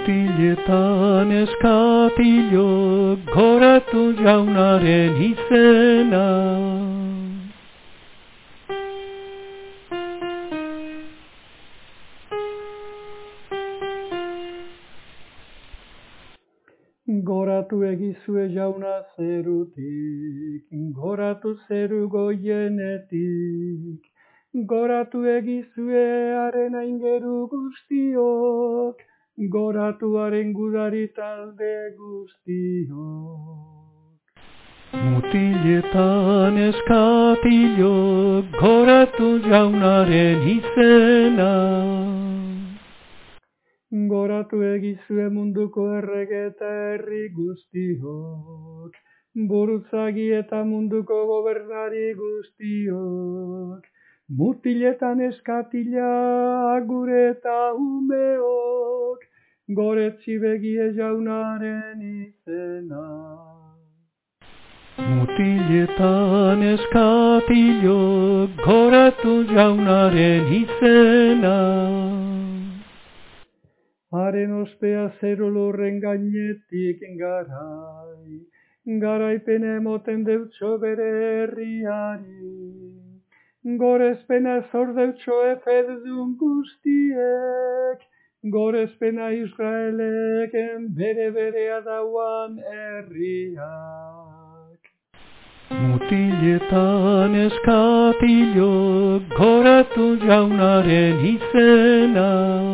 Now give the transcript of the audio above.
Mutiletan eskatilo goratu jaunaren izena. Goratu egizue jauna zerutik, goratu zeru goienetik, goratu egizue haren aingeru guztiok, goratuaren gudari talde guztiok. Mutiletan eskatilo goratu jaunaren izena. Goratu egizue munduko errege eta herri guztiok, buruzagi eta munduko gobernari guztiok, mutiletan eskatila gure eta umeok, goretzi begie jaunaren izena. Mutiletan eskatilo goratu jaunaren izena. Haren ospea zeru lurren gainetik garai, garaipen emoten deutxo bere herriari. Gorezpena zor deutxo efedun guztiek, gorezpena Israeleken bere berea dauan herriak. Mutiletan eskatilo goratu jaunaren izena.